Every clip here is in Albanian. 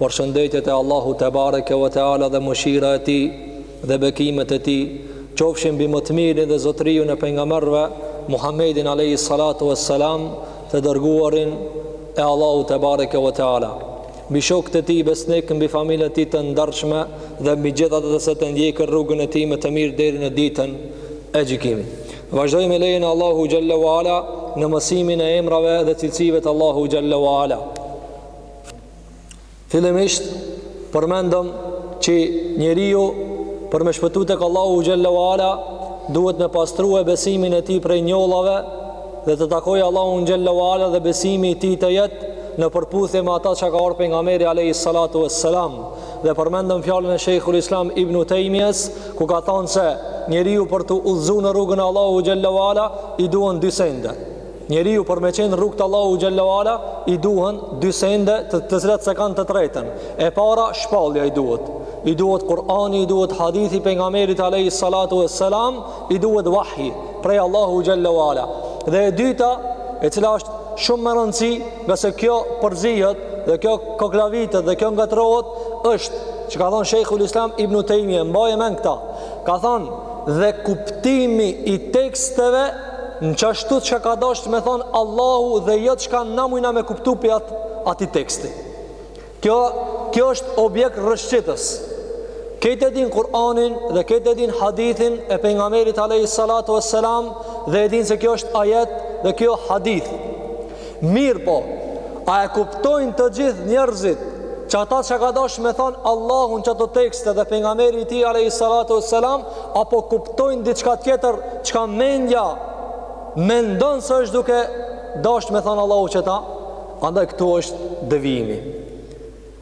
Përshëndetjet e Allahut tebareke ve teala dhe mëshira e Tij dhe bekimet e Tij qofshin mbi më të mirin dhe zotërinë e pejgamberëve Muhammedin alejhi salatu ves selam, të dërguarin e Allahut tebareke ve teala, mbi shokët e Tij besnik, mbi familjen e Tij të ndershme dhe mbi gjithë ata të cilët e ndjekin rrugën e Tij me të mirë deri në ditën e gjykimit. Vazhdojmë me lejen e Allahu xhalla ve ala në mësimin e emrave dhe cilësive të Allahu xhalla ve ala. Fillimisht përmendëm që njeriu për me shpëtu tek Allahu xhelle ve ala duhet me pastrue besimin e tij prej njollave dhe ta takojë Allahun xhelle ve ala dhe besimi i tij të jetë në përputhje me ata çka ka ardhë pejgamberi alejhi salatu ves selam dhe përmendëm fjalën e shejkhul islam ibnu Tejmijes ku ka thonë se njeriu për t'u udhëzu në rrugën e Allahu xhelle ve ala i duhen dy sende Njeriu për me qenë n'rrugë të Allahu xhelle ve ala i duhen dy sende të cilat s'e kanë të tretën. E para, shpallja i duhet. I duhet Kurani, i duhet hadithi i pejgamberit alejhi salatu ves selam, i duhet vahji prej Allahu xhelle ve ala. Dhe e dyta, e cila është shumë me rëndësi, ngase kjo përzihet dhe kjo koklavitet dhe kjo ngatërrohet, është që ka thonë Shejhul Islam Ibnu Tejmije, mbaje men këta, ka thonë dhe kuptimi i teksteve n'qashtu çka ka dashtë me thonë Allahu dhe jo çka na mujna me kuptu prej atij teksti. Kjo, kjo është objekt rëshqitës. Krejt e dinë Kur'anin dhe krejt e dinë hadithin e pejgamberit alejhi salatu ves selam dhe e dinë se kjo është ajet dhe kjo hadith. Mirëpo, a e kuptojnë të gjithë njerëzit qata çka ka dashë me thonë Allahu n'qato tekste dhe pejgamberi i tij alejhi salatu ves selam, apo kuptojnë diçka tjetër çka mendja mendon se është duke dashë me thonë Allahu qeta, andaj këtu është devijimi.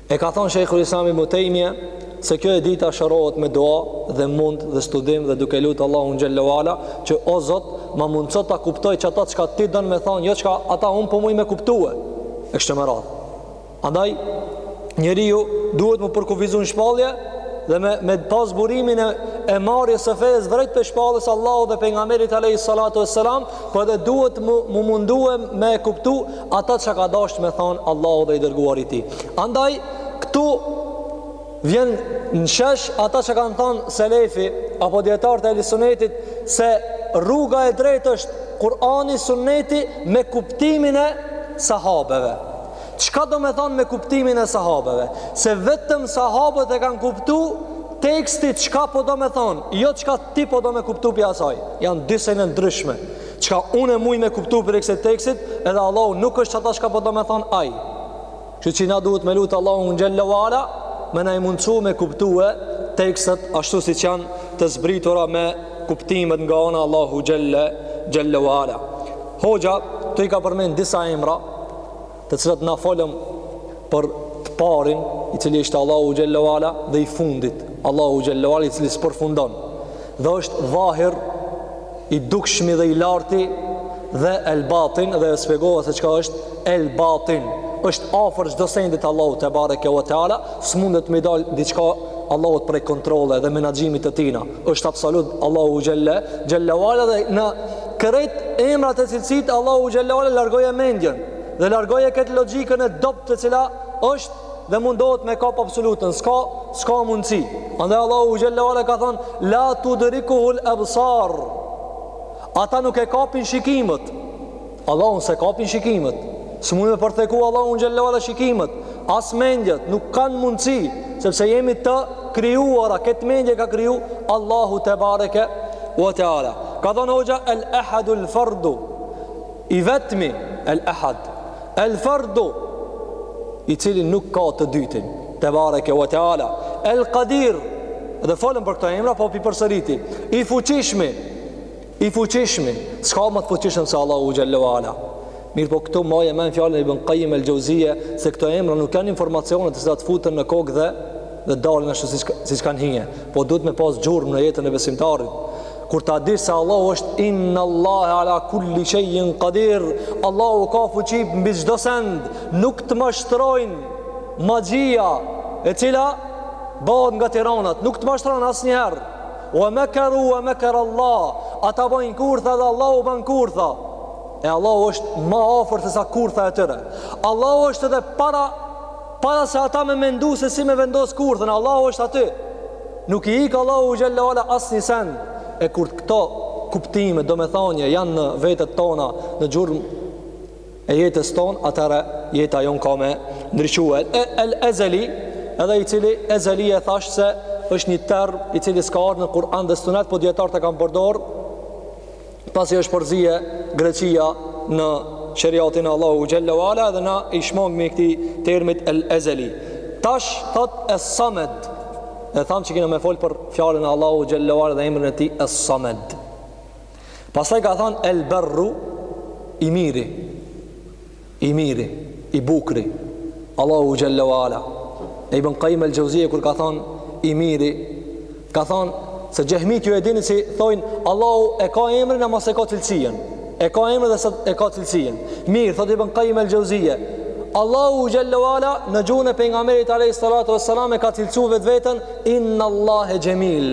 E ka thonë Shejhul Islam Ibn Tejmije se kjo e dyta shërohet me dua dhe mund dhe studim dhe duke lutë Allahun xhelle ve ala që o Zot ma mundso ta kuptoj qata çka ti don me thon jo çka ata un po muj me kuptue e kështu me radh. Andaj njeriu duhet m'u përkufizu n'shpallje dhe me me pas burimin e e marrjes së fesë drejt prej shpalljes Allahu dhe pejgamberit alejhi salatu ves selam, po edhe duhet m'u mundue me kuptu Ata çka ka dashtë me thanë Allahu dhe i dërguari i tij. Andaj, këtu vjen në shesh ata që kanë thanë Selefi, apo dijetarët e Ehli Sunetit, se rruga e drejtë është Kurani Suneti me kuptimin e sahabeve. Çka do me thanë me kuptimin e sahabeve? Se vetëm sahabët e kanë kuptu teksti çka po do me thanë, jo çka ti po do me kuptu prej asaj. Janë dy sene t'ndryshme. Çka unë muj me kuptu prej ksi tekstit, edhe Allahu nuk është qata çka po do me thonë aj. Që na duhet me lutë Allahun xhelle ve ala, me na i mundësu me kuptu tekstet ashtu siç janë të zbritura me kuptimet nga ana Allahut xhelle, xhelle ve ala. Hoxha këtu i ka përmend disa emra, të cilat na folëm për të parin, i cili është Allahu xhelle ve ala dhe i fundit, Allahu xhelle ve ala i cili s'përfundon. Dhe është dhahir i dukshmi dhe i larti dhe el batin dhe e shpjegova se çka është el batin. Është afër çdo sendit Allahu tebareke ve teala, s'mundet me i dal diçka Allahut prej kontrolle dhe menaxhimit të tina. Është absolut Allahu xhelle xhelle ve ala dhe në Krejt emrat e cilësitë Allahu xhelle ve ala largoje mendjen dhe largoje këtë logjikën e dobt e cila është dhe mundohet me kap absoluten. S'ka s'ka mundsi. Andaj Allahu xhelle ve ala ka thon la tudrikuhul absar. Atë nuk e kapin shikimet. Allahun s'e kapin shikimet. S'mund me përtheku Allahun xhelle ve ala shikimet, as mendjet, nuk kanë mundësi, sepse jemi të krijuara, këtë mendje e ka kriju Allahu tebareke ve teala. Ka thonë hoxha el ehadu el fardu, i vetmi el ehad, el fardu, i cili nuk ka të dytin, tebareke ve teala, el kadir, dhe folëm për këto emra, po pi përsërit, i fuqishmi, I fuqishmi, s'ka më të fuqishëm se Allahu xhelle ve ala. Mirpo këtu maje men fjalën e Ibn Qayyim el-Jauziyje se këto emra nuk janë informacione të cilat futen në kokë dhe dhe dalin ashtu siç siç kanë hi, po duhet me pas gjurmë në jetën e besimtarit. Kur ta dish se Allahu është inna Allahu ala kulli shay'in qadir, Allahu ka fuqi mbi çdo send, nuk të mashtron magjia e cila bëhet nga tiranët, nuk të mashtron asnjëherë. Wa makaru wa makar Allah. Ata bojnë kurtha dhe Allahu bën kurtha. E Allahu është më afër se sa kurtha e tyre. Allahu është edhe para para se ata me mendu se si me vendos kurthën. Allahu është aty. Nuk i ik Allahu xhelle ve ala asni sen. E kur këto kuptime, domethënë janë në vetet tona, në gjurmë e jetës tonë, atëherë jeta jonë ka me ndryshu. E, el ezeli, edhe i cili ezeli e thashë se është një term i cili s'ka ardh në Kur'an dhe sunet, po dijetarët e kanë përdor, pasi është përzije Greqia në sheriatin e Allahut xhelle ve ala dhe na i shmangemi këtij termit el ezeli. Tash thot es-Samed, e thamë që kena me fol për fjalën e Allahut xhelle ve ala dhe emrin e tij es-Samed. Pastaj ka thënë el berru i miri. I miri, i bukri. Allahu xhallahu ala. E Ibn Qayyim el Xhevzije kur ka thënë i miri, ka thënë se xhehmit ju e dini si thoin Allahu e ka emrin ama s'e ka cilësinë. E ka emrin dhe s'e ka cilësinë. Mir, thotë Ibn Qayyim el Xhevzije, Allahu xhallahu ala në gjuhën e pejgamberit alayhi salatu wassalam e ka cilësu vetveten inna Allahu jamil.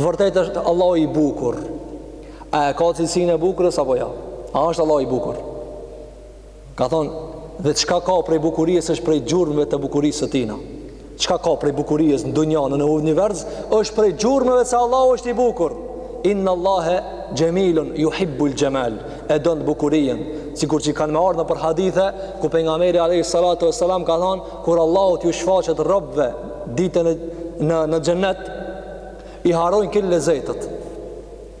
Vërtet është Allahu i bukur. A e ka cilësinë e bukurisë apo jo? A është Allahu i bukur? Ka thon, dhe çka ka prej bukurisë është prej gjurmëve të bukurisë së tina. Çka ka prej bukurisë në dunja, në univers, është prej gjurmëve se Allahu është i bukur. Inna Allahe xhemilun juhibbul xhemal E don bukurien Sikur që kanë me ardhë nëpër hadithe Ku pejgamberi alejhi salatu ve selam ka thonë Kur Allahu t'ju shfaqet robve Ditën e në, në xhennet i harrojnë krejt lezetet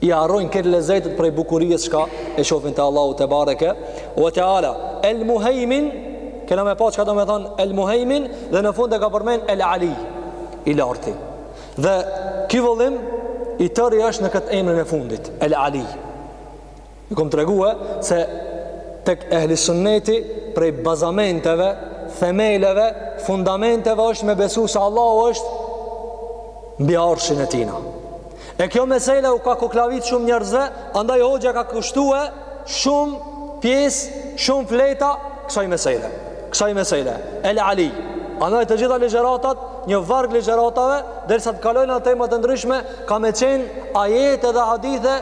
i harrojnë krejt lezetet prej bukurijës çka e shofin te Allahu tebareke ue teala el muhejmin kena me pa çka domethonë el muhejmin dhe në fund e ka përmen el ali i larti dhe ki vëllim i tëri është në këtë emrin e fundit el ali Ju kom tregue se tek ehli sunneti prej bazamenteve, themeleve, fundamenteve është me besu se Allahu është mbi arshin e tina. E kjo mesele u ka koklavit shumë njerëzve, andaj hoxha ka kushtue shumë pjesë, shumë fleta kësaj mesele. Kësaj mesele. El Ali. Andaj të gjitha ligjëratat, një varg ligjëratave, derisa të kalojna te temat e ndryshme, kanë me qenë ajete dhe hadithe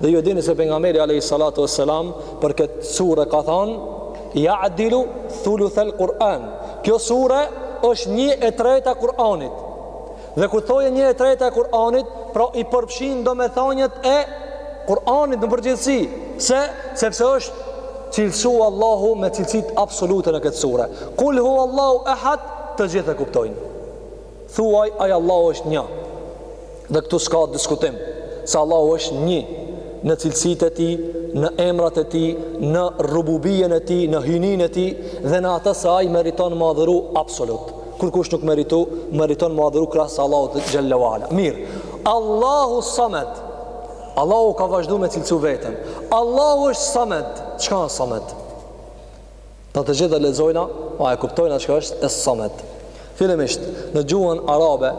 Dhe ju e dini se pejgamberi alayhi salatu wassalam për këtë sure ka thënë ya'dilu thuluth al-Quran. Kjo sure është 1/3 e Kur'anit. Dhe kur thojna 1/3 e Kur'anit, pra i përfshin domethëniet e Kur'anit në përgjithësi, pse sepse është cilësu Allahu me cilësit absolute në këtë sure. Kul hu Allahu ehad, të gjithë e kuptojnë. Thuaj ai Allahu është një dhe këtu s'ka diskutim se Allahu është një në cilësitë e tij, në emrat e tij, në rububijen e tij, në hyjninë e tij dhe në atë se ai meriton m'u adhuru absolut. Kurkush nuk meritu, meriton m'u adhuru krahas Allahut xhallahu ala. Mirë. Allahu Samad. Allahu ka vazhdu me cilësu veten. Allahu është Samad. Çka është Samad? Na të gjithë e lexojna, a e kuptojna çka është es-samed. Fillimisht, në gjuhën arabe,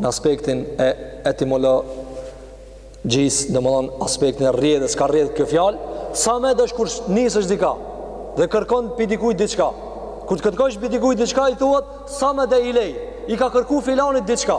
në aspektin e etimologjisë, domethënë aspektin e rrjedhës, kah rrjedh kjo fjalë, samed është kur nisësh dikah dhe kërkon pi dikujt diçka. Kur të kërkosh pi dikujt diçka i thuhet samede ilejh. I ka kërku filanit diçka.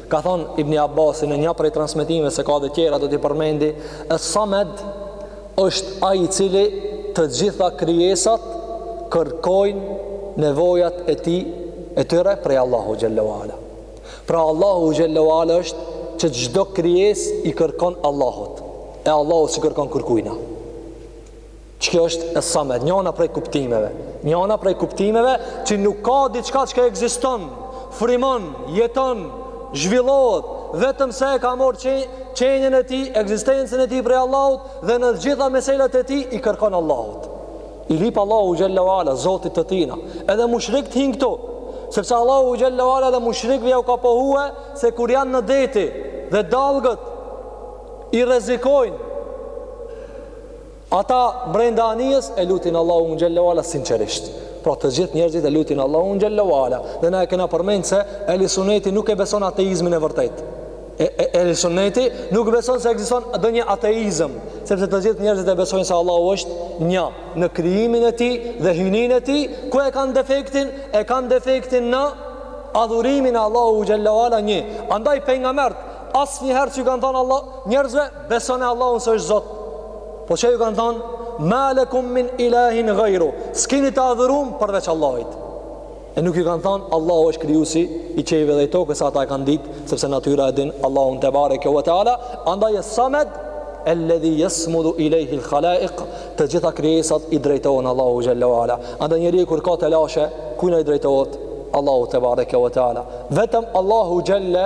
Ka thënë Ibni Abasi në një prej transmetimeve se ka dhe tjera do t'i përmendi, es-Samed është ai i cili të gjitha krijesat kërkojnë nevojat e tij e tyre prej Allahu xhallahu ala. Pra Allahu xhallahu ala është që çdo krijesë i kërkon Allahut. E Allahu s'i kërkon kërkujna. Kjo është es-Samed, njona prej kuptimeve. Njona prej kuptimeve që nuk ka diçka çka ekziston, frymon, jeton, zhvillohet, vetëm se e ka marrë që, qenien e tij, ekzistencën e tij prej Allahut dhe në gjitha meselet e tij i kërkon Allahut. I lyp Allahu xhallahu ala, Zotit të tina. Edhe mushrikët hyjnë këtu sepse Allahu xhallahu ala edhe mushrikëve jau ka pohue se kur janë në deti dhe dallgët i rrezikojnë Ata brenda anijes e lutin Allahun xhallahu ala sinqerisht. Pra të gjithë njerëzit e lutin Allahun xhallahu ala. Dhe na e kena përmend se Ehli Suneti nuk e beson ateizmin e vërtetë. E, e, Ehli Suneti nuk beson se ekziston ndonjë ateizëm, sepse të gjithë njerëzit e besojnë se Allahu është një në krijimin e tij dhe hyjninë e tij, ku e kanë defektin? E kanë defektin në adhurimin e Allahu xhallahu ala një. Andaj pejgamberët Asnjëherë s'ju kanë thënë Allah njerëzve besoni Allahun se është Zot. Po çka ju kanë thënë Malekum min ilahin ghayru. S'kini të adhurum përveç Allahut. E nuk ju kanë thënë Allahu është krijuesi i qiejve dhe i tokës, se ata e kanë ditë sepse natyra e din Allahun te bareke ve teala, andaj es samed alladhi yasmudu ilayhi al khalaiq, të gjitha krijesat i drejtohen Allahu xhallahu ala. Andaj njeriu kur ka telashe, kujt i drejtohet? Allahu te bareke ve teala. Vetëm Allahu xhalla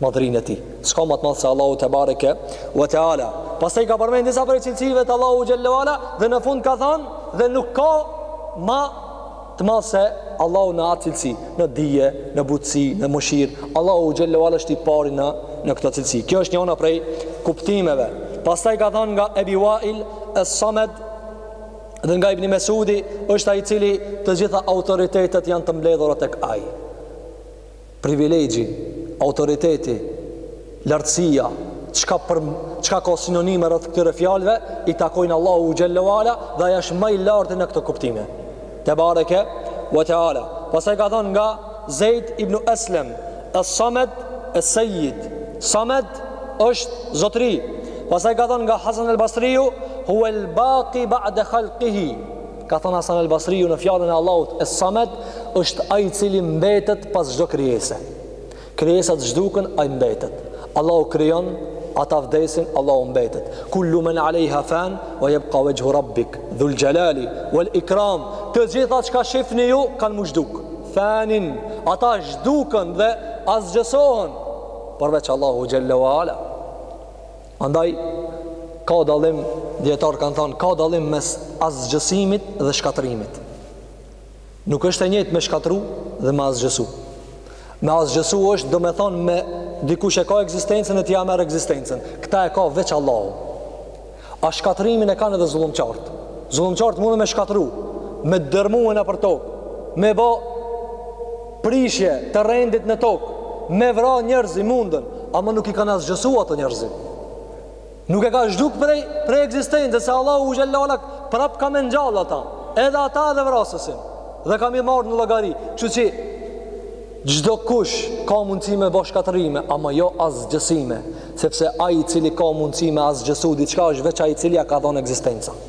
madhërinë e tij s'ka më të madh se Allahu te bareke ve te ala pastaj ka përmend disa prej cilësive të Allahu xhallahu ala dhe në fund ka thënë dhe nuk ka më të madh se Allahu në atë cilësi në dije në butësi në mëshir Allahu xhallahu ala është i pari në në këto cilësi kjo është njëra prej kuptimeve pastaj ka thënë nga Ebi Wail es-Samed dhe nga Ibn Mesudi është ai i cili të gjitha autoritetet janë të mbledhura tek ai Privilegji, autoriteti, lartësia, çka për çka ka sinonime rreth këtyre fjalëve, i takojnë Allahu xhalla wala dhe ai është më i larti në këto kuptime. Te bareke wa taala. Pastaj ka thënë nga Zeid ibn Aslem, "As-Samad as-Sayyid." Samad është zotëri. Pastaj ka thënë nga Hasan al-Basriu, "Huwa al-baqi ba'da khalqihi." Ka thënë Hasan al-Basriu në fjalën e Allahut Es-Samed është ai i cili mbetet pas çdo krijese. Krijesat zhduken, ai mbetet. Allahu krijon, ata vdesin, Allahu mbetet. Kullu men alejha fan wa yabqa wajhu rabbik dhul jalali wal ikram. Të gjitha çka shifni kanë mu zhduk. Fanin, ata zhduken dhe asgjësohen përveç Allahut xhalla wa ala. Andaj ka dallim, dijetarët kanë thënë, ka dallim mes asgjësimit dhe shkatërrimit. Nuk është e njëjtë me shkatru dhe me asgjësu. Me asgjësu është domethonë me dikush e ka ekzistencën e ti ja merr ekzistencën. Këtë e ka veç Allahu. A shkatrrimin e kanë edhe zullumqarët. Zullumqarët munden me shkatru, me dërmue nëpër tokë, me bo Prishje të rendit në tokë, me vra njerëzi munden, ama nuk i kanë asgjësu ato njerëzit. Nuk e ka zhduk prej, prej ekzistence, se Allahu xhelle ala prap ka me ngjallë ata, edhe ata edhe vrasësin, dhe ka me i marrë në llogari, kështu që çdokush ka mundësi me bo shkatrrime, ama jo asgjësime, sepse ai i cili ka mundësi me asgjësu, diçka është veç ai i cili ja ka dhonë ekzistencën.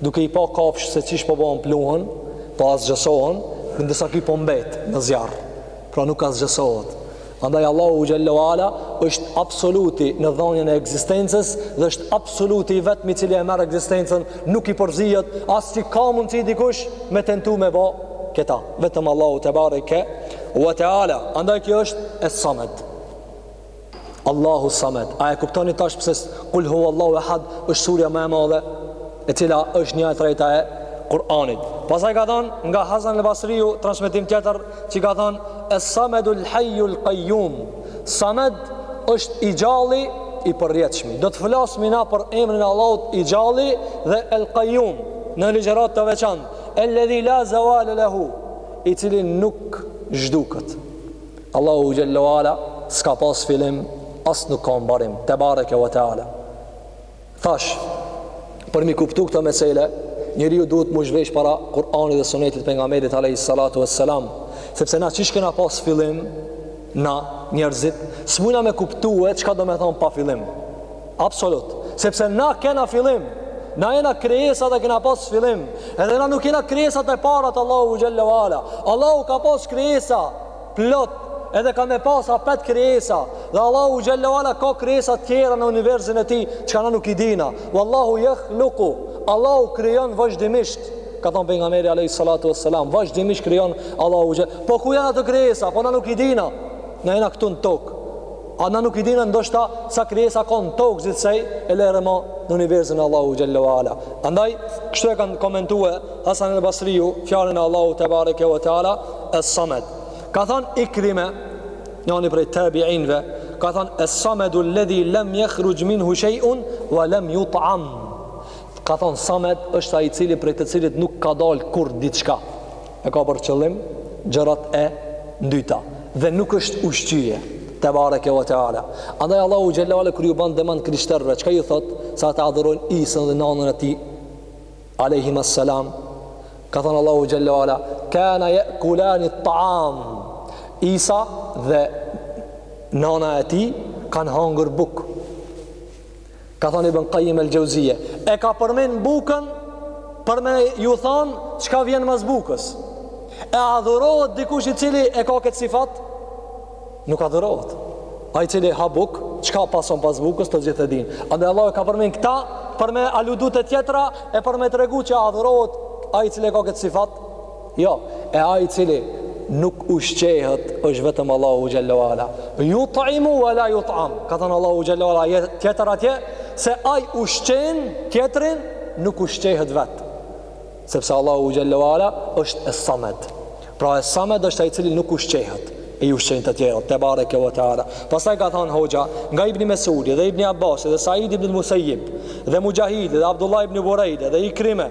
Duke i pa kafshët se qysh po bohen pluhun, po asgjësohen, ndërsa ky po mbet në zjarr, pra nuk asgjësohet. Andaj Allahu xhallahu ala është absoluti në dhënien e ekzistencës dhe është absoluti i vetmi i cili e merr ekzistencën, nuk i përzihet as që ka mundësi dikush me tentu me bo këtë. Vetëm Allahu tebareke wa teala. Andaj kjo është es-samed. Allahu Samed. A e kuptoni tash pse Kul hu Allahu Ahad është surja më e madhe, e cila është një e treta e Kur'anit. Pastaj ka thon nga Hasan al-Basriu transmetim tjetër që ka thon Es-Samedul Hayyul Qayyum. Samed është i gjalli i përjetshmi. Do të flasim na për emrin e Allahut i gjalli dhe El Qayyum në ligjëratë të veçantë. El-Ladhi la zawal lahu, i cili nuk zhduket. Allahu Jalla wa Ala s'ka pas fillim as nuk ka mbarim tebareke wa teala thash për mi kuptu këto mesele njeriu duhet mu zhvesh para Kur'anit dhe Sunetit pejgamberit alayhi salatu wassalam sepse na qysh kena pas fillim na njerëzit s'mujna me kuptue çka domethon pa fillim absolut sepse na kena fillim Na jena krijesa dhe kena pas fillim. Edhe na nuk jena krijesat e parat Allahu xhallahu ala. Allahu ka pas krijesa plot edhe ka me pas apet krijesa dhe Allahu xhallahu ala ka krijesa tjera në universin e tij çka na nuk i dina wallahu yakhluqu Allahu krijon vazhdimisht ka thënë pejgamberi alayhi salatu wassalam vazhdimisht krijon Allahu xhallahu po ku janë ato krijesa po na nuk i dina na jena këtu në tokë Ana nuk i dina ndoshta sa krijesa ka në tokë gjithsej e lere ma në universin Allahu xhelle ve ala. Andaj, kështu e kanë komentue Hasan el Basriju, fjalën e Allahu tebareke ve teala, es-samed. Ka thanë Ikrime, njani prej tabiinëve, ka thanë es-samedu ledhi lem jekhruxh minhu shejun ve lem jut'am. Ka thanë samed është ai i cili prej të cilit nuk ka dalë kurrë diçka. E ka për qëllim gjërat e ndyta dhe nuk është ushqye tebareke ve teala. Andaj Allahu xhelle ve ala kur ju bën demand krishterëve, çka ju thotë se ata adhurojnë Isën dhe nanën e tij? Alejhim es-selam. Ka thënë Allahu xhelle ve ala, "Kana yakulani at-ta'am." Isa dhe nana e tij kanë hangër bukë. Ka thënë Ibn Qayyim al-Jauziye, e ka përmend bukën për me ju thonë çka vjen mas bukës. E adhurohet dikush i cili e ka këtë sifat? Nuk adhurohet. Ai i cili ha bukë, çka pason pas bukës, të gjithë e dinë. Andaj Allahu e ka përmend këta për me aludu te tjetra e për me tregu që adhurohet ai i cili e ka këtë sifat? Jo, e ai i cili nuk ushqehet është vetëm Allahu xhelle ve ala. Yut'imu wa la yut'am. Ka thënë Allahu xhelle ve ala në ajet tjetër atje se ai ushqen tjetrin, nuk ushqehet vet. Sepse Allahu xhelle ve ala është es-samed. Pra es-samed është ai i cili nuk ushqehet e i ushqen të tjerët tebareke ve teala. Pastaj ka thënë hoxha nga Ibn Mesudi dhe Ibn Abbas dhe Said ibn el-Musayyib dhe Mujahid dhe Abdullah ibn Buraida dhe Ikrime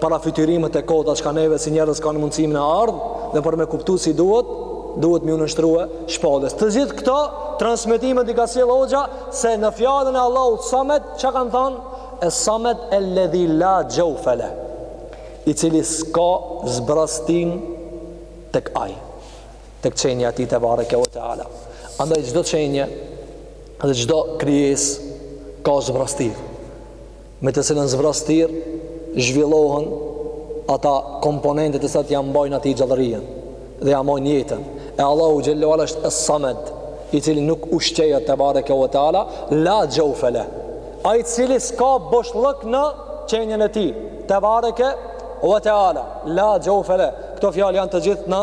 parafytyrimet e kota çka neve si njerëz kanë mundësi me na ardh dhe për me kuptu si duhet duhet m'iu nënshtrue shpalljes të gjithë këto transmetimet i ka sjell hoxha se në fjalën e Allahut es-samed çka kanë thënë es-samed alladhi la jawfa lah i cili s'ka zbrastirë tek ai tek qenja e tij tebareke ve teala andaj çdo qenje dhe çdo krijesë ka zbrastirë me të cilën zbrastirë zhvillohen ata komponentë të cilët ja mbajnë atij gjallërinë dhe ja mbajnë jetën e Allahu xhelle ve ala është es-samed i cili nuk ushqehet tebareke ve teala la xheufe leh ai i cili s'ka boshllëk në qenjën e tij tebareke ve teala la xheufe leh këto fjalë janë të gjithë në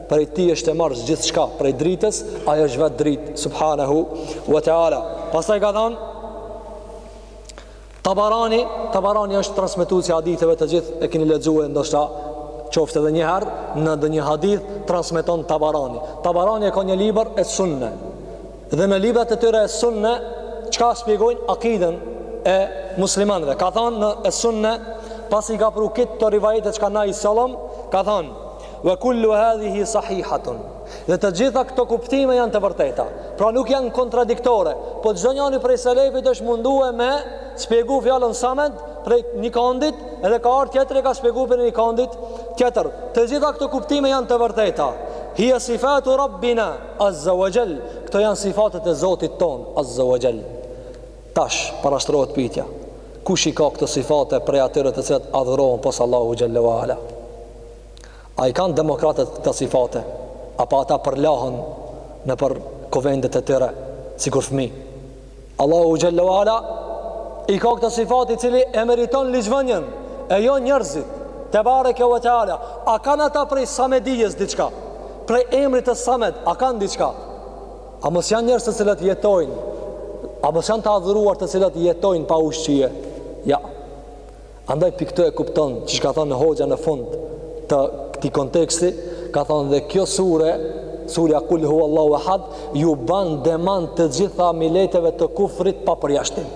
prej tij është e marrë gjithçka prej dritës ai është vetë dritë subhanahu wa taala pastaj ka thënë Tabarani, Tabarani është transmetues i haditheve të gjithë e keni lexuar ndoshta qoftë edhe një herë në ndonjë hadith transmeton Tabarani. Tabarani e ka një libër es-Sunne. Dhe në librat e tyre es-Sunne çka shpjegojnë akiden e muslimanëve. Ka thënë në es-Sunne pasi i ka pru krejt këto rivajete çka na i sollëm, ka thënë Wa kullu hadhihi sahihatun. Dhe të gjitha këto kuptime janë të vërteta. Pra nuk janë kontradiktore, po çdo njani prej selefit është mundu me shpjegu fjalën samed prej një kandit dhe ka ardh tjetri ka shpjegu prej një kandit tjetër. Të gjitha këto kuptime janë të vërteta. Hiya sifatu rabbina azza wa jall. Këto janë sifatet e Zotit tonë azza wa jall. Tash parashtrohet pyetja. Kush i ka këto sifate prej atyre të cilat adhurohen pos Allahu xhallahu ala? A i kanë demokratët këto sifate, apo ata përlahen nëpër kuvendet e tyre sikur fëmijë? Allahu xhalla uala i ka këto sifate i cili e meriton ligjvënien, e jo njerëzit. Tebareke ve teala, a kanë ata prej samedijes diçka? Prej emrit të Samed, a kanë diçka? A mos janë njerëz të cilët jetojnë? A mos janë të adhuruar të cilët jetojnë pa ushqim? Ja. Andaj prej ktu e kupton qi çka thënë hoxha në fund të këtij konteksti, ka thënë dhe kjo sure, surja Kul huwallahu ahad, ju ban demant të gjitha mileteve të kufrit pa përjashtim.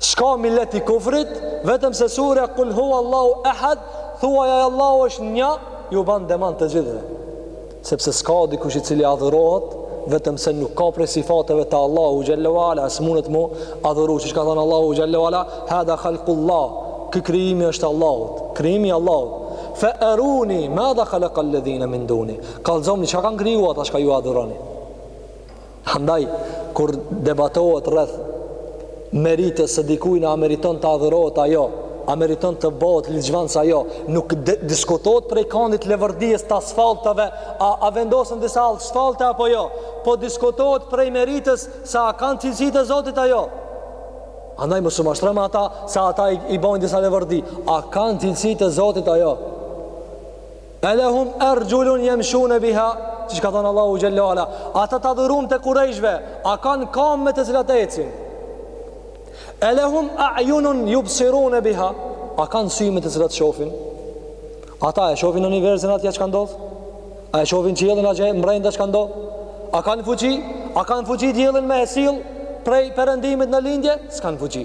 S'ka milet i kufrit, vetëm se surja Kul huwallahu ahad, thuaj ai Allahu është një, ju ban demant të gjithëve. Sepse s'ka dikush i cili adhurohet vetëm se nuk ka prej sifateve të Allahu xhallahu ala, s'mundet mu adhuru siç ka thënë Allahu xhallahu ala, hadha khalqullah, ky krijimi është Allahut, krijimi i Allahut. Fa aruni madha khalaqa alladhina min dunihi. Kallzomni çka kanë kriju ata çka ju adhuroni. Andaj, kur debatohet rreth meritës së dikujna a meriton të adhurohet a jo, a meriton të bëhet ligjvënës a jo, nuk diskutohet prej kandit leverdisë të asfalteve, a, a vendosen disa asfalte apo jo, po diskutohet prej meritës se a kanë cilësitë e Zotit a jo. Andaj mos u mashtro me ata, se ata i, i bojnë disa leverdi, a kanë cilësitë e Zotit a jo. Elahum arjulun yamshuna biha, siç ka thënë Allahu xhallahu ala, ata t'adhurumt e kurejshve, a kanë kam me të cilat ecin? Elahum a'yunun yubsiruna biha, a kanë sy me të cilat shofin? A e shofin në univers atje çka ndodh? A e shofin qiellin atje mbrenda çka ndodh? A kanë fuqi? A kanë fuqi diellin me e sill prej perëndimit në lindje? S'kanë fuqi.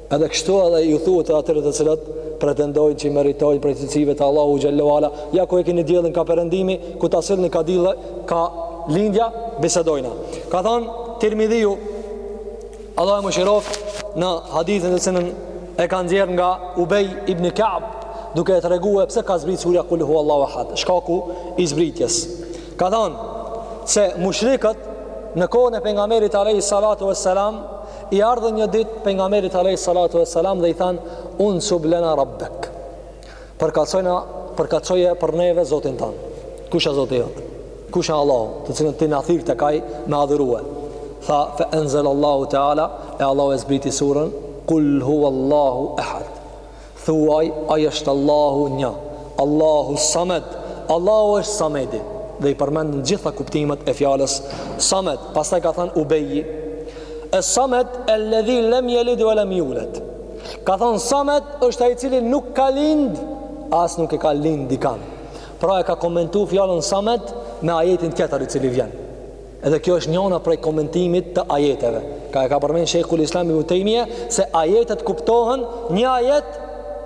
Edhe kështu edhe ju thuhet atyre të cilët pretendojnë që i meritojnë prej cilësive të Allahu xhallahu ala, ja ku e keni diellin ka perëndimi, ku ta sillni ka del e, ka lindja, bisedojna. Ka thënë Tirmidhiu Allahu e mëshiroft në hadithin të cilin e ka nxjerr nga Ubej ibn Ka'b, duke e treguar pse ka zbritur surja Kul huwallahu ahad, shkaku i zbritjes. Ka thënë se mushrikët në kohën e pejgamberit alayhi salatu wassalam I ardhën një dit pejgamberit alejhi salatu ve selam dhe i than Unsub lena rabbek Përkatsojna përkatsoje për neve Zotin tand Kush a Zoti jot Kush a Allahu të cilin ti na thirr tek ai me adhurue Tha fe enzelallahu Teala E Allahu e zbriti surën Kul huvallahu ehad Thuaj, Ai është Allahu Një, Allahu Samed, Allahu është Samedi. Dhe i përmendën gjitha kuptimet e fjalës Samed. Pastaj ka thënë Ubeji, Es Samed elledhi lem jelid ve lem juled. Ka thënë Samed është ai i cili nuk ka lind, as nuk e ka lind dikan. Pra e ka komentu fjalën Samed me ajetin tjetër i cili vjen. Edhe kjo është njëna prej komentimit të ajeteve. Ka e ka përmend Sheikhul Islam Ibn Taymija se ajetet kuptohen një ajet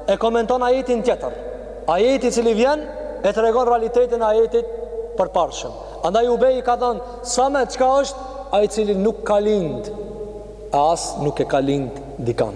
e komenton ajetin tjetër. Ajeti i cili vjen e tregon realitetin e ajetit përparshëm. Andaj Ubej ka thënë, Samed çka është, ai i cili nuk ka lind, e as nuk e ka lind dikan.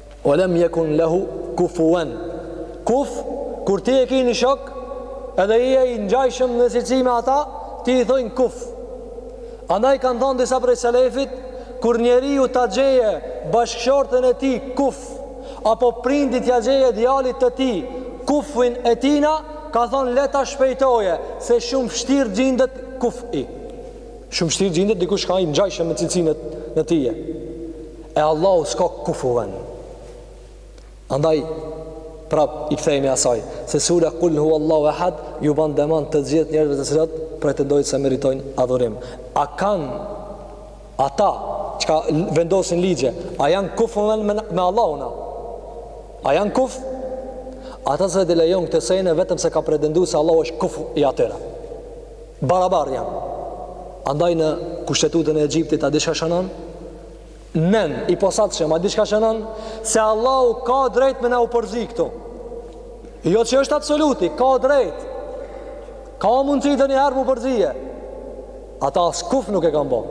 Ve lem jekun lehu kufuen. Kuf, kur ti e ki një shok, edhe je i ngjajshëm në cilësi me ata, atij i thojnë kuf. Andaj kanë thonë disa prej selefit, kur njeriu ta gjeje bashkëshortën e tij kuf, apo prindit ia gjeje djalit të tij kufin e tina, ka thonë le ta shpejtoje, se shumë vështirë gjindet kufi. Shumë vështirë gjindet dikush ka i ngjajshëm me cilësinë e tije. E Allahu s'ka kufuven. Andaj, prap i kthehemi asaj, se surja Kul huvallahu ehad, ju ban deman të gjithë njerëzve të cilët, pretendojnë se meritojnë adhurim. A janë ata që vendosin ligje, a janë kufuven me, me Allahun a? A janë kuf? Ata s'e lejojnë këtë send vetëm se kanë pretendu se Allahu është kuf i atyra. Barabarë janë. Andaj në kushtetutën e Egjiptit, a di çka shënon? Nen i posaçëm, a di çka shënon? Se Allahu ka drejt me na u përzi këtu. Jo që është absoluti, ka drejt. Ka mundësi donjëherë mu përzie. Ata as kuf nuk e kanë bo.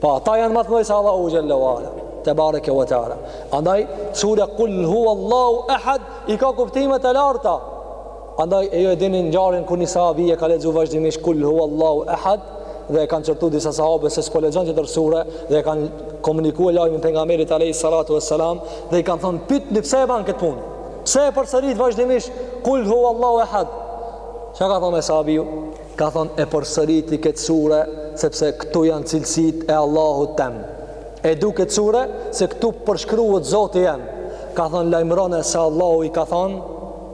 Po ata janë ma të mëdhenj se Allahu xhelle ve ala. Tebareke ve teala. Andaj, surja kul huvallahu ehad, i ka kuptimet e larta. Andaj e ju e dini ngjarjen kur nji sahabi e ka lexu vazhdimisht kul huwallahu ahad dhe e kanë qortu disa sahabe se s'po lexon tjetër sure dhe e kanë komuniku lajmin pejgamberit alayhis salatu wassalam dhe i kanë thonë pyetni pse e ban këtë punë. Pse e përsërit vazhdimisht kul huwallahu ahad? Çka ka thonë sahabiu? Ka thonë e përsëriti këtë sure sepse këtu janë cilësit e Allahut tem. E du këtë sure se këtu përshkruhet Zoti jem. Ka thonë lajmërone se Allahu i ka thonë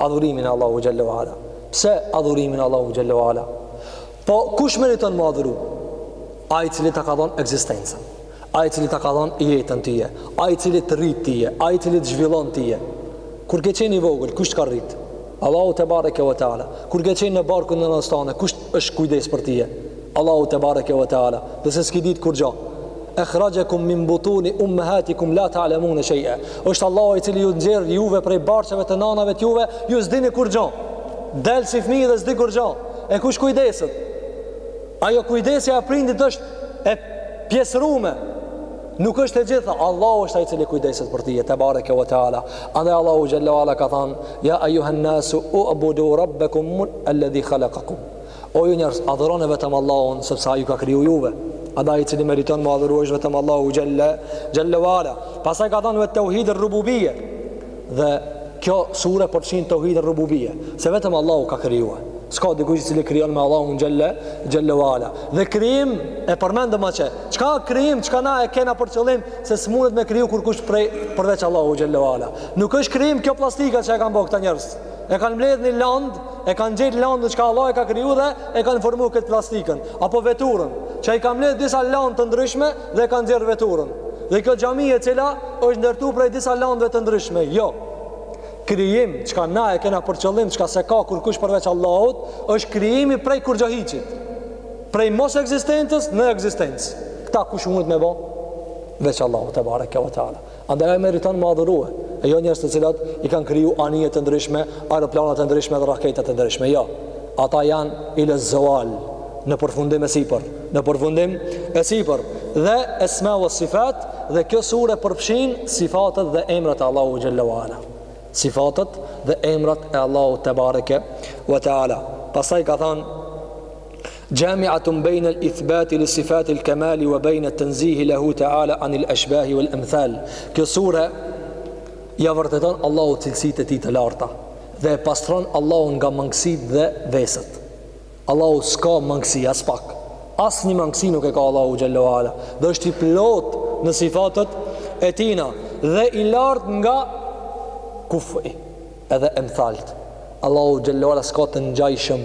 Adhurimin e Allahu xhelle ve ala. Pse adhurimin e Allahu Gjelle Vala? Po kush meriton m'u adhuru? Ai i cili ta ka dhonë ekzistencën. Ai i cili ta ka dhonë jetën tije. Ai i cili të rrit tije. Ai i cili të zhvillon tije. Kur ke qenë i vogël, kush të ka rritë? Allahu tebareke ve teala. Kur ke qenë në barkun e nanës tane, kush është kujdes për tije? Allahu tebareke ve teala. Dhe se s'ki ditë kurgjo. Akhrajakum min butuni ummahatikum la ta'lamun shay'a. Është Allahu i cili ju nxjerr juve prej barçeve të nanave të juve, ju s'dini kurgjë. Del si fëmijë dhe s'di kurgjë. E kush kujdeset? Ajo kujdesja e prindit është e pjesërume. Nuk është e gjitha. Allahu është ai i cili kujdeset për ti, tebareke ve teala. Andaj Allahu xhelle ve ala ka thënë: "Ya ja, ayyuhan nasu u'budu rabbakum alladhi khalaqakum." O ju njerëz, adhuroni vetëm Allahun, sepse ai ju ka kriju juve. Andaj ai i cili meriton m'u adhuru është vetëm Allahu xhelle, xhelle ve ala. Pastaj ka thonë ve teuhid er-rububije. Dhe kjo sure përfshin teuhid er-rububije. Se vetëm Allahu ka krijuar. S'ka dikush i cili krijon me Allahun xhelle, xhelle ve ala. Dhe krijim e përmendëm atje. Çka krijim, çka na e kena për qëllim, se s'munet me kriju kurkush prej, përveç Allahut xhelle ve ala. Nuk është krijim kjo plastika që e kanë bo këta njerëz. E kanë mbledh një landë, e kanë nxjerr landën çka Allahu e ka kriju dhe e kanë formu këtë plastikën, apo veturën, që i kanë mbledh disa landë të ndryshme dhe e kanë nxjerr veturën. Dhe kjo xhami e cila është ndërtu prej disa landëve të ndryshme, jo. Krijim, çka na e kena për qëllim, çka s'e ka kurkush përveç Allahut, është krijimi prej kurgjohiçit. Prej mosekzistencës në ekzistencë. Këta kush mund me bo? Veç Allahu tebareke ve teala. Andaj ai meriton m'u adhurue, e jo njerëz të cilat i kanë kriju anije të ndryshme, aeroplana të ndryshme dhe raketa të ndryshme. Jo. Ata janë ila zawal, në përfundim e sipër, në përfundim e sipër. Dhe esma wa sifat, dhe kjo sure përfshin sifatet dhe emrat e Allahut xhalla wa ala. Sifatet dhe emrat e Allahut tebareke wa taala. Pastaj ka thënë Jami'atun bain al-ithbat li sifat al-kamal wa bain at-tanzih lahu ta'ala an al-ashbah wa al-amthal. Kjo sure ja vërteton Allahu cilësitë e tij të larta dhe e pastron Allahun nga mangësitë dhe vesët. Allahu s'ka mangësi aspak. Asnjë mangësi nuk e ka Allahu xhelle ve ala. Dhe është i plotë në sifatet e tina dhe i lartë nga kufi edhe emthalt. Allahu xhelle ve ala s'ka të ngjajshëm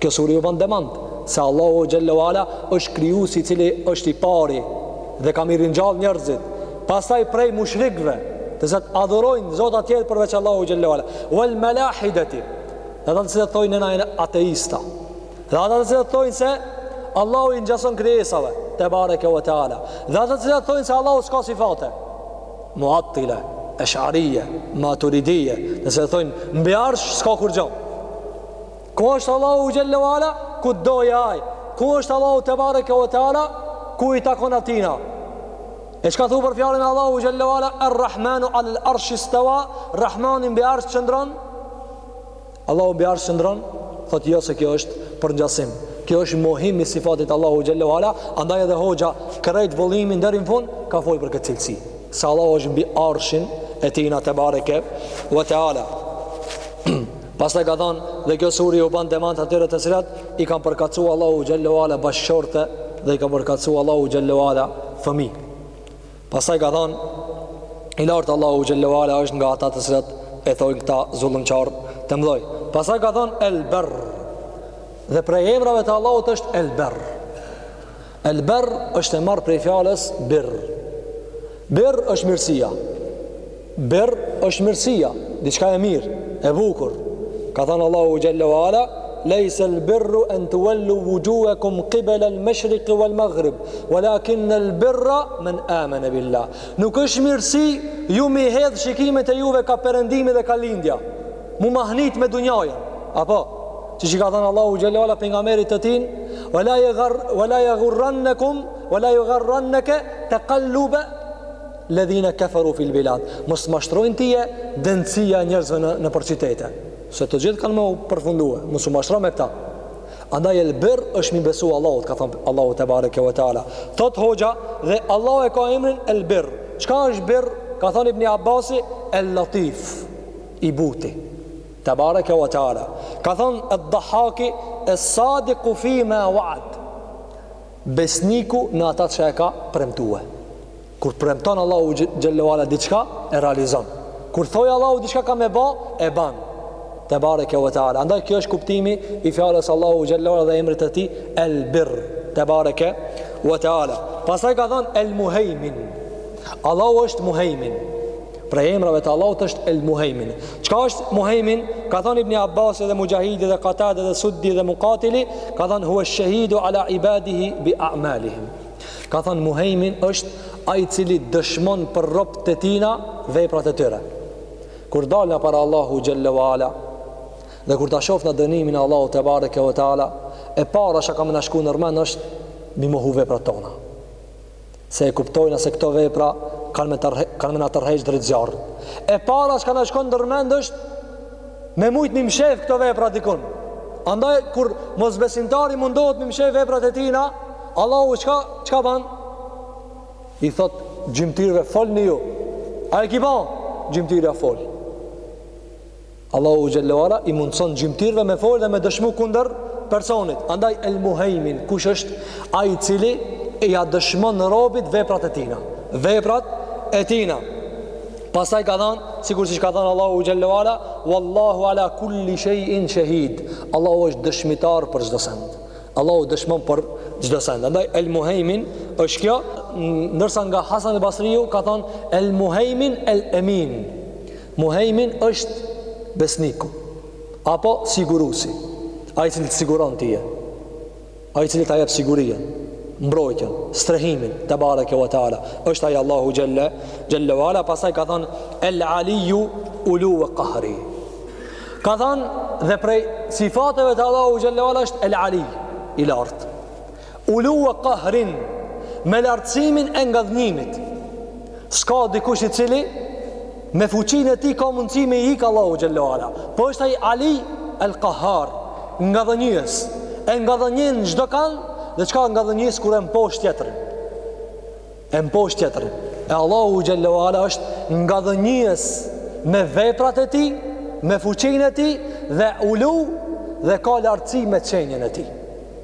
Kjo sure u bën demant se Allahu xhelle ve ala është krijuesi i cili është i pari dhe ka me i ringjall njerëzit. Pastaj prej mushrikëve, të cilët adhurojnë zota të tjerë përveç Allahut xhelle ve ala. Wal malahidati. Ata të cilët thonë na jena ateista. Dhe ata të cilët thonë se Allahu i ngjason krijesave, tebareke ve teala. Dhe ata të cilët thonë se Allahu s'ka sifate. Muattila, Ash'ariyya, Maturidiyya, të cilët thonë mbi arsh s'ka kurrgjë Ku është Allahu xhelle ve ala? Ku të dojë aj Ku është Allahu Te Bare Kjo e Tala? Ku i takon atina? E çka thu për fjalën e Allahut xhelle ve ala? Er Rahmanu alel arshisteva Rahmani mbi arsh qëndron? Allahu mbi arsh qëndron? Thot jo se kjo është përngjasim Kjo është mohim i sifatit të Allahut xhelle ve ala Andaj edhe hoxha krejt vëllimin deri në fund ka fol për këtë cilësi Se Allahu është mbi arshin e tina tebareke ve teala Pastaj ka thënë, dhe kjo sure u bën demant atyre të cilat i kanë përkatësuar Allahut xhelle ve ala bashkëshorte dhe i kanë përkatësuar Allahut xhelle ve ala fëmijë. Pastaj ka thënë, i lartë Allahu xhelle ve ala është nga ata të cilat e thonë këta zullumçar të mëdhoj. Pastaj ka thënë el berr. Dhe prej emrave të Allahut është el berr. El berr është e marrë prej fjalës birr. Birr është mirësia. Birr është mirësia, diçka e mirë, e bukur. Ka thënë Allahu xhelle ve ala, "Laysa al-birru an tuwallu wujuhakum qibala al-mashriq wal-maghrib, walakin al-birra man amana billah." Nuk është mirësi ju me i hedh shikimet e juve ka perëndimi dhe ka lindja. mu mahnit me dunjajen apo siç ka thënë Allahu xhelle ve ala pejgamberit të tina ve la jegurrannekum ve la jegurranneke tekallubu ledhine keferu fil bilad mos të mashtrojë ty dendësia e njerëzve në, nëpër qytete se të gjithë kanë me përfundue mos u mashtro me këta andaj el birr është me i besu Allahut ka thënë Allahu tebareke ve teala thot hoxha dhe Allahu e ka emrin el birr çka është birr ka thënë ibn Abasi el latif i buti tebareke wa teala ka thënë ad-dahhaki as-sadiqu fi ma wa'ad besniku në ata që e ka premtue kur premton Allahu xhelle ve ala diçka e realizon kur thotë Allahu diçka ka me ba e ban tebareke wa teala andaj kjo është kuptimi i fjalës Allahut xhelle ve ala dhe emrit të tij el birr tebareke wa teala pastaj ka thënë el muhaymin Allahu është muhaymin Prej emrave të Allahut është El Muhejmin. Çka është Muhejmin? Ka thonë Ibni Abbasi dhe Muxhahidi dhe Katade dhe Suddi dhe Mukatili, ka thonë hue esh-shahidu ala ibadihi bi a'malihim. Ka thonë Muhejmin është ai cili dëshmon për robt e tina veprat e tyre. Kur dalna para Allahu xhelle ve ala dhe kur ta shofna dënimin e Allahut tebareke ve teala, e para çka ka me na shku nërmen është mi mohu veprat tona. Se e kuptojna se këto vepra kanë me, tërhe, kanë me na tërheq drejt zjarrit. E para çka na shkon ndërmend është me mujtë mi mshef këto vepra dikun. Andaj, kur mosbesimtari mundohet mi mshef veprat e tina, Allahu çka, çka ban? I thotë gjymtyrve, folni ju. A e ki ba? Gjymtyra fol. Allahu xhelle ve ala i mundëson gjymtyrëve me fol dhe me dëshmu kundër personit. Andaj el muhejmin, kush është ai i cili ia dëshmon robit veprat e tina. Veprat e tina. Pastaj ka thënë, sikur siç ka thënë Allahu xhelle ve ala, wallahu ala kulli shay'in shahid. Allahu është dëshmitar për çdo send. Allahu dëshmon për çdo send. Andaj el muhejmin është kjo, ndërsa nga Hasan el Basriu ka thënë el muhejmin el emin. Muhejmin është besniku, apo sigurusi, ai i cili të siguron tyje, ai i cili ta jep sigurinë, mbrojtjen, strehimin, tebareke ve teala, është ai Allahu xhelle, xhelle ve ala, pastaj ka thonë, El Aliju Uluwe Kahrin. Ka thonë, dhe prej sifateve të Allahut xhelle ve ala është El Alij, i lartë. Uluwa qahrin, me lartësimin e ngadhnjimit. S'ka dikush i cili me fuqinë e tij ka mundësi me ik Allahut xhelle ve ala. Po është ai Alij el Qahhar, ngadhënjyes. E ngadhënjen çdokan dhe çka ngadhënjyes kur e mposht tjetrin. E mposht tjetrin. E Allahu xhelle ve ala është ngadhënjyes me veprat e tij, me fuqinë e tij dhe ulu dhe ka lartësi me qenjen e tij.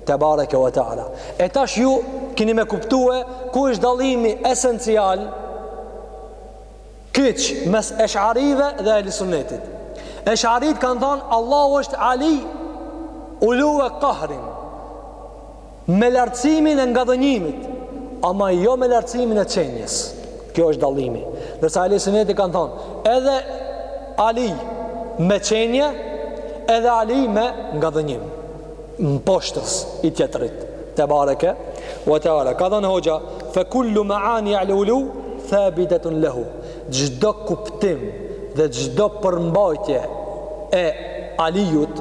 Tebareke ve teala. E tash ju kini me kuptue ku është dallimi esencial kyç mes esharive dhe ehli sunetit. Esharit kanë thonë Allahu është Alij uluwe qahrin. Me lartësimin e ngadhënjimit, ama jo me lartësimin e qenjes. Kjo është dallimi. Ndërsa Ehli Suneti kanë thonë, edhe Alij me qenje, edhe Alij me ngadhënjim. Mposhtës i tjetrit. Tebareke ve teala. Ka thonë hoxha, fe kullu meani al ulu thabitetun lehu. Çdo kuptim dhe çdo përmbajtje e Alijut,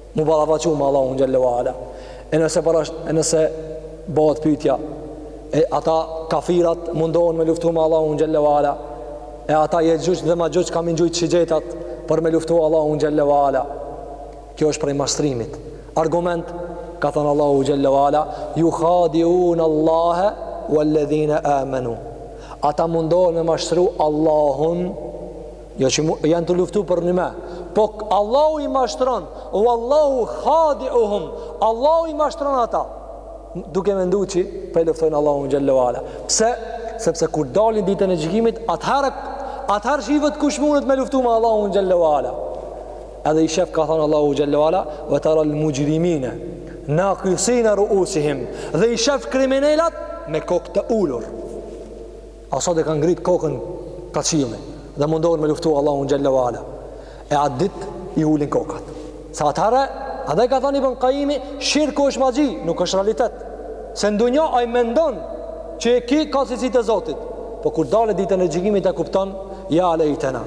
Mu ballafaqu me Allahun xhalla wa ala. E nëse para e nëse bëhet pyetja e ata kafirat mundohen me luftu me Allahun xhalla wa ala. E ata Jexhuxh dhe Mexhuxh kan me i gjujt shigjetat për me luftu Allahun xhalla wa ala. Kjo është prej mashtrimit. Argument ka thënë Allahu xhalla wa ala, jukhadiune Allahe walladhina amanu. Ata mundohen me mashtru Allahun Jo që janë tu luftu përnime Po Allahu i mashtron Wallahu khadiuhum Allahu i mashtron ata Duke mendu që Pe luftojnë Allahun xhalla wa ala Pse? Sepse kur dalin ditën e gjykimit Atëherë Atëherë shifet kush mundet me luftu me Allahun xhalla wa ala Edhe i shef ka thonë Allahu xhalla wa ala We teral muxhrimine nakisine ruusihim Dhe i shef kriminelat Me kokë të ulur A sot e kanë ngrit kokën kah qielli dhe mundohen me luftu Allahun xhalla wa ala. E atë ditë i ulin kokat. Se atëherë, andaj ka thënë Ibn Qayyimi, shirku është magji, nuk është realitet. Se n'dunja ai mendon që ky i ka cilësitë e Zotit. Po kur dalë ditën e gjykimit e kupton, ja lejtena.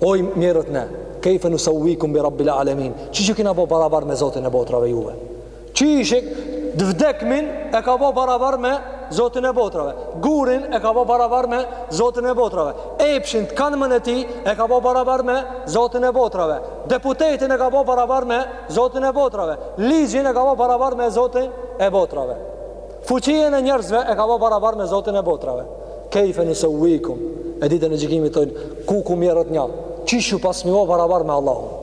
Oj mjerët ne, kejfe nusauikum bi rabbil alemin, qysh ju kena bo barabar me Zotin e botrave juve? Qysh ky t'vdekmin e ka bo barabar me Zotin e botrave? Gurin e ka bo barabar me Zotin e botrave? Epshin t'kanmen e tij e ka bo barabar me Zotin e botrave? Deputetin e ka bo barabar me Zotin e botrave? Ligjin e ka bo barabar me Zotin e botrave? Fuqinë e njerëzve e ka ba barabar me Zotin e botrave. Kejfe nusauikum, e ditën e gjykimit thojnë, kuku mjerët ne, qysh ju pasmi bo barabar me Allahun.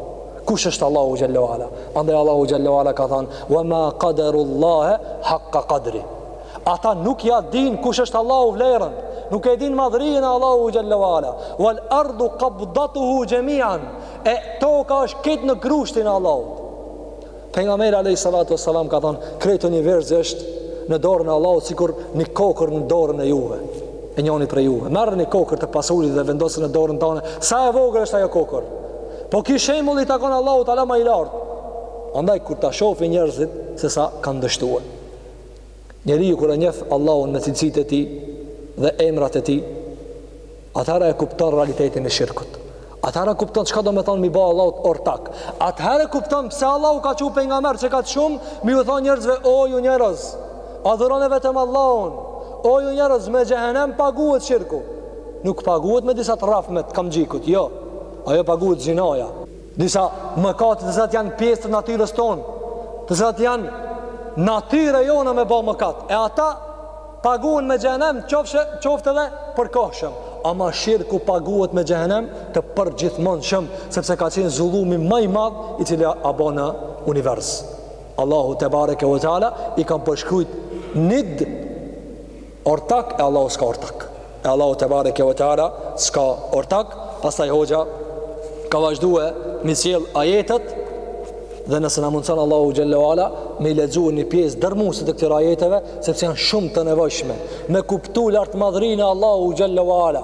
Kush është Allahu xhalla wa ala? Andaj Allahu xhalla wa ala ka thanë, wa ma kaderu Allahe haqqa kadri. Ata nuk ja din kush është Allahu vlerën, nuk e din madhërinë e Allahut xhalla wa ala. Wal ardu qabdatuhu xhemian, e toka është krejt në grushtin e Allahut. Pejgamberi alejhi salatu vesselam ka thënë, krejt universi është në dorën e Allahut sikur një kokërr në dorën e juve. E njëri prej juve, merr një kokërr të pasulit dhe vendosë në dorën tënde. Sa e vogël është ajo kokërr? Po ky shembull i takon Allahut teala më i lartë. Andaj kur ta shohin njerëzit se sa kanë dështuar. Njeriu kur e njeh Allahun me cilësitë e tij dhe emrat e tij, atëherë e kupton realitetin e shirkut. Atëherë kupton çka do me thonë mi ba Allahut ortak. Atëherë kupton pse Allahu ka çu pejgamberë qe kaq shumë, mi u thonë njerëzve o ju njerëz, adhuroni vetëm Allahun. O ju njerëz, me xhehenem paguhet shirku. Nuk paguhet me disa rrafme të kamxhikut, jo. Ajo paguhet zinaja. Disa mëkate të cilat janë pjesë të natyrës tonë, të cilat janë natyra jona me ba mëkat. E ata paguhen me xhehnem, qofshë qoftë edhe përkohshëm. Ama shirku paguhet me xhehnem të përgjithmonshëm, sepse ka qenë zullumi ma i madh i cili a bo në univers. Allahu tebareke ve teala i ka përshkrujt nid Ortak e Allahu s'ka ortak e Allahu tebareke ve teala s'ka ortak pastaj hoxha ka vazhdue me i sjell ajetet dhe nëse na mundson Allahu xhelle ve ala me i lexue një pjesë dërmuese të këtyre ajeteve sepse janë shumë të nevojshme me kuptu lart madhrinë e Allahu xhelle ve ala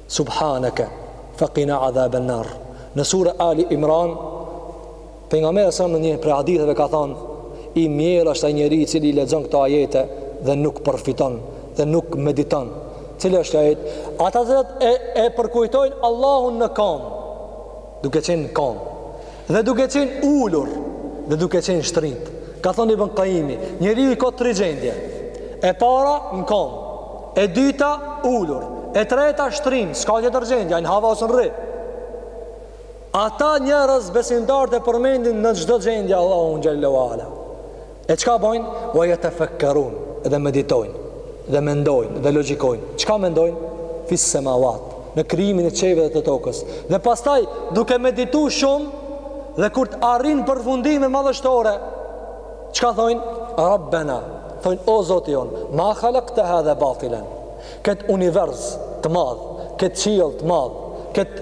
Subhanaka faqina adhaban nar. Në sure Ali Imran pejgamberi a.s. në një prej haditheve ka thonë i mjerë është ai njeri i cili i lexon këto ajete dhe nuk përfiton dhe nuk mediton. Cili është ajet? Ata që e, e përkujtojnë Allahun në kam. duke qenë në kam, dhe duke qenë ulur, dhe duke qenë shtrit. Ka thonë Ibn Kajimi, njeriu i ka tri gjendje. E para në kam, e dyta ulur, e treta shtrin, s'ka tjetër gjendje, ai në hava s'mun rri. Ata njerëz besimtarë të përmendin në çdo gjendje Allahun xhelle ve ala. E çka bojnë? Wa yatafakkarun, dhe meditojnë, dhe mendojnë, dhe logjikojnë. Çka mendojnë? Fis samawat, në krijimin e qiejve dhe të tokës. Dhe pastaj duke meditu shumë dhe kur të arrin përfundime madhështore, çka thojnë? Rabbana, thojnë o Zoti jonë, ma khalaqta hadha batilan. Kët univers të madh, kët qiell të madh, kët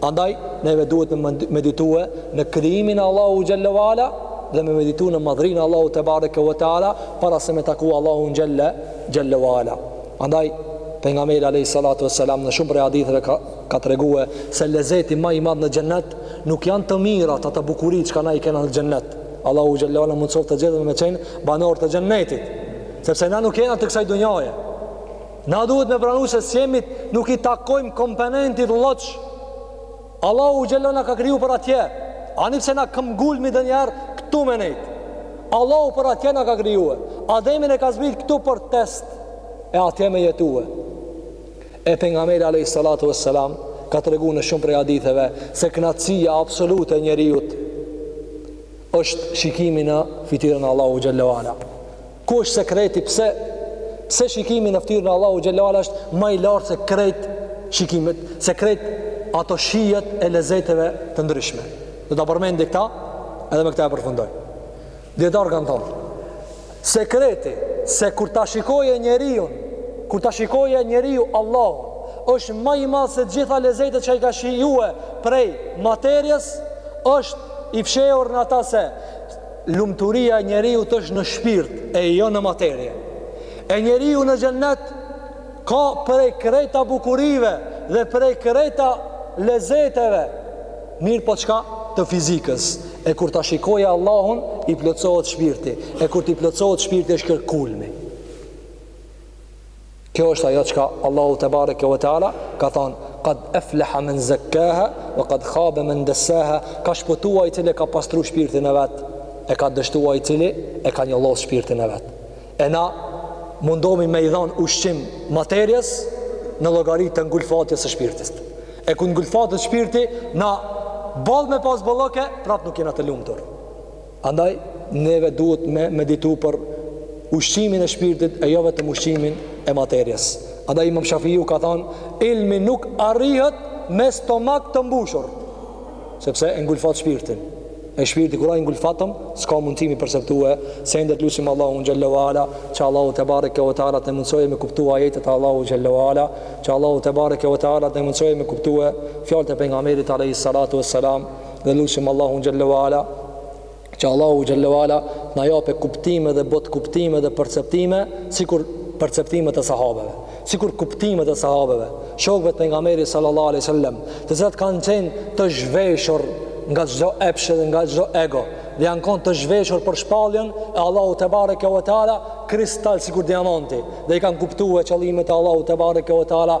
Andaj, neve duhet me meditue në krijimin e Allahu xhelle ve ala dhe me meditu në madhrin e Allahu tebareke ve teala para se me taku Allahun xhelle, xhelle ve ala. Andaj, pejgamberi alejhi salatu ve selam në shumë prej haditheve ka, ka tregue se lezeti ma i madh në xhennet nuk janë të mirat, ata bukuri çka na i kena në xhennet. Allahu xhelle ve ala mundësoft të gjithë me qenë banor të xhennetit. Sepse na nuk jena të kësaj dunjaje. Na duhet me pranu se s'jemi t nuk i takojmë komponentit lloç. Allahu xhelle ve ala na ka kriju për atje. Ani pse na këm gulmi ndonjëherë këtu me nejt. Allahu për atje na ka krijue. Ademin e ka zbrit këtu për test e atje me jetue. E pejgamberi a.s. ka tregu në shumë prej haditheve se knaqsia absolute e njeriut është shikimi në fytyrën e Allahu xhelle ve ala. Ku është sekreti pse pse shikimi në fytyrën e Allahut xhelle ue ala është ma i lartë se krejt shikimet, se krejt ato shijet e lezeteve të ndryshme. Do ta përmendi këta, edhe me këta e përfundoj. Dijetarët kanë thonë, sekreti se kur ta shikojë njeriu, kur ta shikojë njeriu Allahun, është ma i madh se të gjitha lezetet që ai ka shijue prej materies, është i fshehur në ata se Lumturia e njeriut është në shpirt e jo në materie. E njeriu në xhennet ka prej krejt atyne bukurive dhe prej krejt atyne lezeteve. Mirëpo çka të fizikës. E kur ta shikojë Allahun, i plotësohet shpirti. E kur t'i plotësohet shpirti është te kulmi. Kjo është ajo çka Allahu tebareke ve teala ka thonë, "Qad aflaha men zakkaha wa qad khaba men dassaha", ka shpëtu ai i cili e ka pastru shpirtin e vet, e ka dështu ai i cili e ka njollos shpirtin e vet. E na mundomi me i dhanë ushqim materies në llogari të ngulfatjes së shpirtit. E kur ngulfatet shpirti, na boll me pas bolloke, prap nuk jena të lumtur. Andaj neve duhet me meditu për ushqimin e shpirtit e jo vetëm ushqimin e materies. Andaj Imam Shafiu ka thonë, ilmi nuk arrihet me stomak të mbushur, sepse e ngulfat shpirtin. E shpirti kur a i ngulfatun, s'ka mundësi m'i perceptue sendet. Lusim Allahun xhelle ue ala, që Allahu tebareke ve teala të mundësojë me kuptue ajetet e Allahut xhelle ue ala, që Allahu tebareke ve teala të mundësojë me kuptue fjalët e pejgamberit alayhi salatu wassalam, dhe lusim Allahun xhelle ve ala që Allahu xhelle ve ala na jape kuptime dhe botëkuptime dhe perceptime sikur perceptimet e sahabeve sikur kuptimet e sahabeve shokëve të pejgamberit sallallahu alaihi wasallam të cilat kanë qenë të zhveshur nga çdo epsh dhe nga çdo ego dhe janë kon të zhveshur për shpalljen e Allahut tebareke ve teala kristal sikur diamanti dhe i kanë kuptue qëllimet e Allahut tebareke ve teala